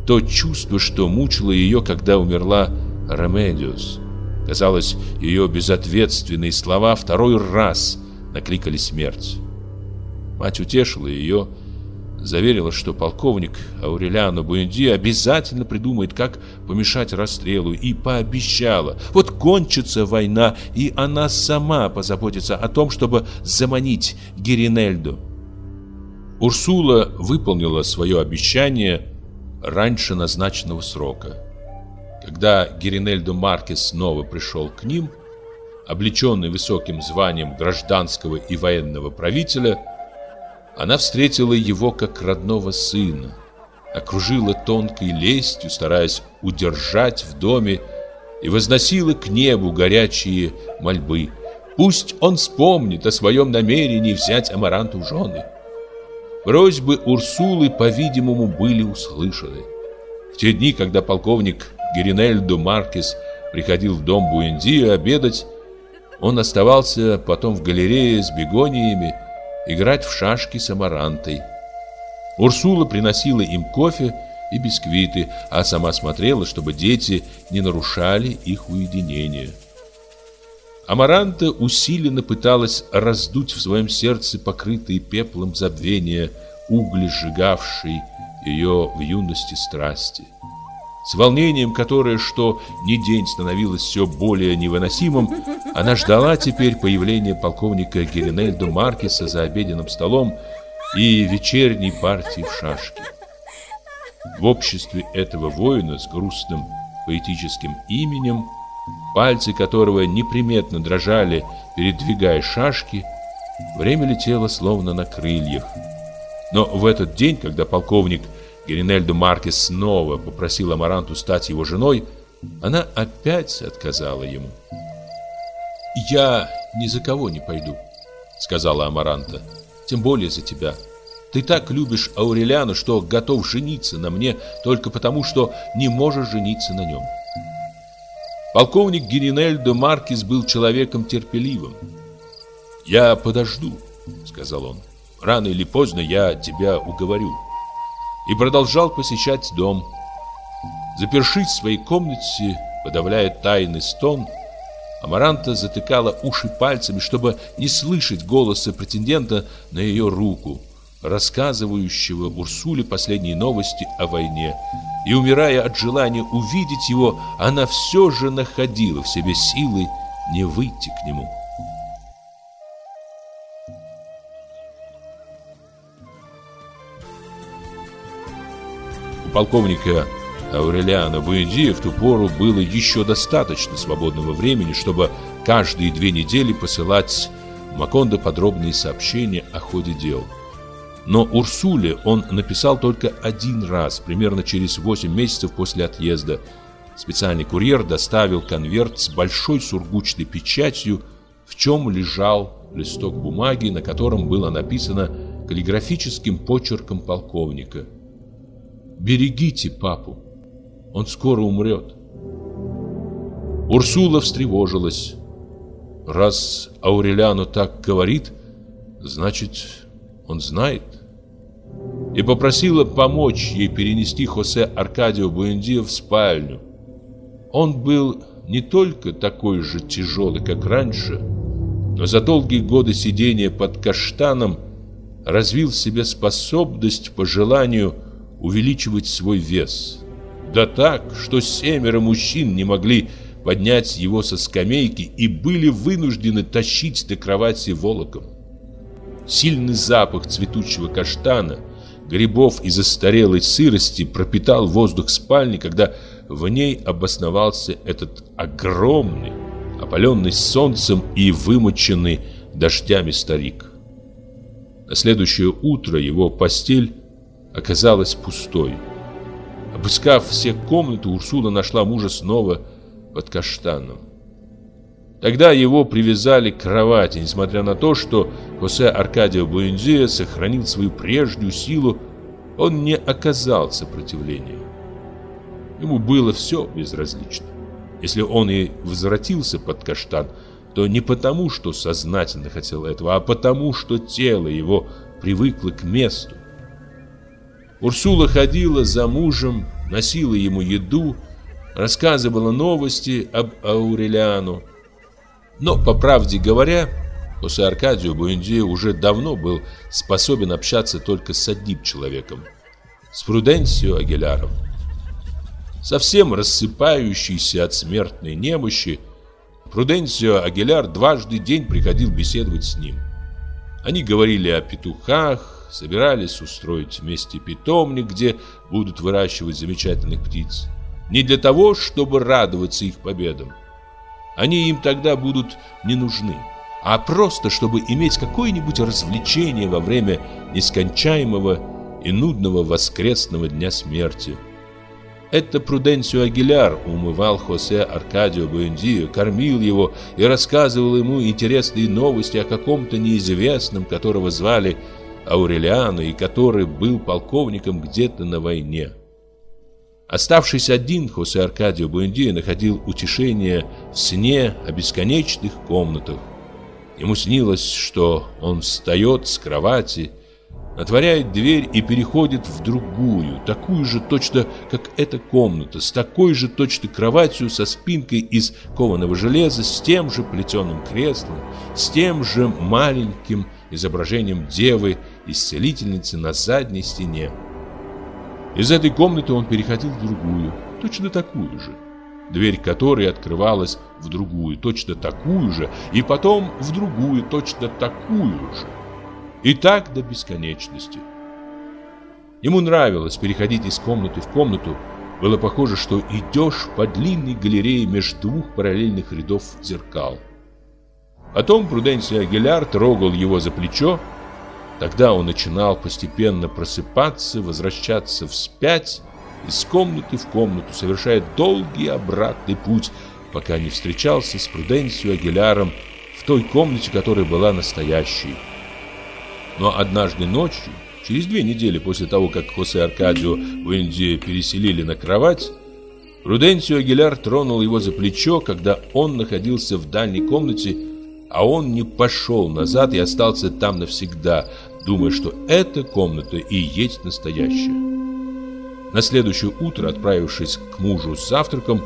то чувство, что мучило ее, когда умерла Ремедиос. Казалось, ее безответственные слова второй раз накликали смерть. Мать утешила ее, заверила, что полковник Аурелиано Буэндиа обязательно придумает, как помешать расстрелу, и пообещала, вот кончится война, и она сама позаботится о том, чтобы заманить Геринельдо. Урсула выполнила свое обещание раньше назначенного срока. Когда Геринельдо Маркес снова пришел к ним, облеченный высоким званием гражданского и военного правителя, она встретила его как родного сына, окружила тонкой лестью, стараясь удержать в доме, и возносила к небу горячие мольбы. Пусть он вспомнит о своем намерении взять Амаранту в жены. Просьбы Урсулы, по-видимому, были услышаны. В те дни, когда полковник Геринельдо Маркес приходил в дом Буэнди обедать, он оставался потом в галерее с бегониями играть в шашки с амарантой. Урсула приносила им кофе и бисквиты, а сама смотрела, чтобы дети не нарушали их уединение. Амаранта усиленно пыталась раздуть в своем сердце покрытые пеплом забвения угли, сжигавшие ее в юности страсти. С волнением, которое что ни день становилось все более невыносимым, она ждала теперь появления полковника Геринельдо Маркеса за обеденным столом и вечерней партии в шашки. В обществе этого воина с грустным поэтическим именем – пальцы которого неприметно дрожали, передвигая шашки, время летело словно на крыльях. Но в этот день, когда полковник Геринельдо Маркес снова попросил Амаранту стать его женой, она опять отказала ему. «Я ни за кого не пойду, сказала Амаранта. Тем более за тебя. Ты так любишь Аурелиана, что готов жениться на мне только потому, что не можешь жениться на нем. Полковник Геринельдо Маркис был человеком терпеливым. «Я подожду», — сказал он. «Рано или поздно я тебя уговорю». И продолжал посещать дом. Запершись в своей комнате, подавляя тайный стон, Амаранта затыкала уши пальцами, чтобы не слышать голоса претендента на ее руку рассказывающего Урсуле последние новости о войне. И умирая от желания увидеть его, она все же находила в себе силы не выйти к нему. У полковника Аурелиана Буэндия в ту пору было еще достаточно свободного времени, чтобы каждые две недели посылать Макондо подробные сообщения о ходе дел. Но Урсуле он написал только один раз, примерно через 8 месяцев после отъезда. Специальный курьер доставил конверт с большой сургучной печатью, в чем лежал листок бумаги, на котором было написано каллиграфическим почерком полковника. «Берегите папу, он скоро умрет». Урсула встревожилась. Раз Аурелиано так говорит, значит, он знает. И попросила помочь ей перенести Хосе Аркадио Буэндио в спальню. Он был не только такой же тяжелый, как раньше, но за долгие годы сидения под каштаном развил в себе способность по желанию увеличивать свой вес. Да так, что семеро мужчин не могли поднять его со скамейки и были вынуждены тащить до кровати волоком. Сильный запах цветущего каштана, грибов и застарелой сырости пропитал воздух спальни, когда в ней обосновался этот огромный, опаленный солнцем и вымоченный дождями старик. На следующее утро его постель оказалась пустой. Обыскав все комнаты, Урсула нашла мужа снова под каштаном. Тогда его привязали к кровати, несмотря на то, что Хосе Аркадио Буэнзия сохранил свою прежнюю силу, он не оказал сопротивления. Ему было все безразлично. Если он и возвратился под каштан, то не потому, что сознательно хотел этого, а потому, что тело его привыкло к месту. Урсула ходила за мужем, носила ему еду, рассказывала новости об Аурелиану, но, по правде говоря, после Аркадио Буэнди уже давно был способен общаться только с одним человеком – с Пруденсио Агиляром. Совсем рассыпающийся от смертной немощи, Пруденсио Агиляр дважды день приходил беседовать с ним. Они говорили о петухах, собирались устроить вместе питомник, где будут выращивать замечательных птиц. Не для того, чтобы радоваться их победам, они им тогда будут не нужны, а просто чтобы иметь какое-нибудь развлечение во время нескончаемого и нудного воскресного дня смерти. Это Пруденсио Агиляр умывал Хосе Аркадио Буэндио, кормил его и рассказывал ему интересные новости о каком-то неизвестном, которого звали Аурелиано и который был полковником где-то на войне. Оставшись один, Хосе Аркадио Буэндио находил утешение в сне о бесконечных комнатах. Ему снилось, что он встает с кровати, отворяет дверь и переходит в другую, такую же точно, как эта комната, с такой же точно кроватью, со спинкой из кованого железа, с тем же плетеным креслом, с тем же маленьким изображением девы, исцелительницы на задней стене. Из этой комнаты он переходил в другую, точно такую же, дверь которой открывалась в другую, точно такую же, и потом в другую, точно такую же. И так до бесконечности. Ему нравилось переходить из комнаты в комнату. Было похоже, что идешь по длинной галерее между двух параллельных рядов зеркал. Потом Пруденсия Агиляр трогал его за плечо Тогда он начинал постепенно просыпаться, возвращаться вспять, из комнаты в комнату, совершая долгий обратный путь, пока не встречался с Пруденсио Агиляром в той комнате, которая была настоящей. Но однажды ночью, через две недели после того, как Хосе Аркадио в Индии переселили на кровать, Пруденсио Агиляр тронул его за плечо, когда он находился в дальней комнате, а он не пошел назад и остался там навсегда, думая, что эта комната и есть настоящая. На следующее утро, отправившись к мужу с завтраком,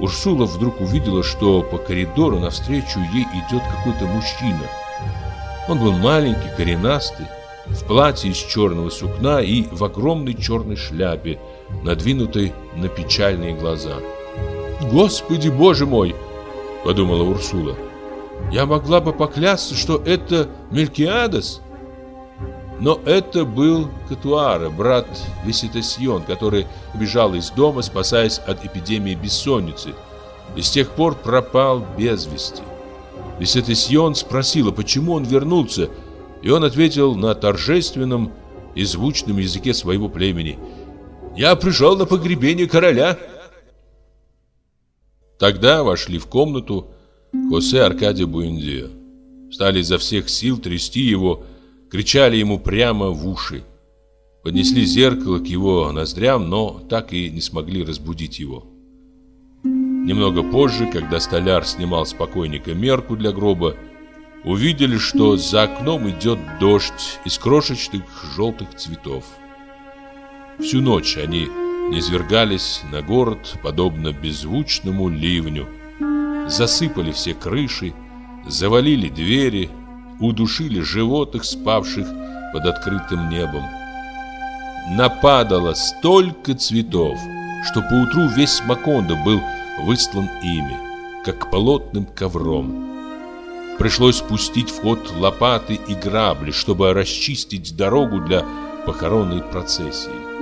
Урсула вдруг увидела, что по коридору навстречу ей идет какой-то мужчина. Он был маленький, коренастый, в платье из черного сукна и в огромной черной шляпе, надвинутой на печальные глаза. «Господи, боже мой!» – подумала Урсула. «Я могла бы поклясться, что это Мелькиадес». Но это был Катуара, брат Виситасьон, который бежал из дома, спасаясь от эпидемии бессонницы, и с тех пор пропал без вести. Виситасьон спросила, почему он вернулся, и он ответил на торжественном и звучном языке своего племени – я пришел на погребение короля. Тогда вошли в комнату Хосе Аркадия Буэндио. Стали изо всех сил трясти его, кричали ему прямо в уши. Поднесли зеркало к его ноздрям, но так и не смогли разбудить его. Немного позже, когда столяр снимал с покойника мерку для гроба, увидели, что за окном идет дождь из крошечных желтых цветов. Всю ночь они низвергались на город, подобно беззвучному ливню. Засыпали все крыши, завалили двери, удушили животных, спавших под открытым небом. Нападало столько цветов, что поутру весь Макондо был выстлан ими, как полотным ковром. Пришлось спустить в ход лопаты и грабли, чтобы расчистить дорогу для похоронной процессии.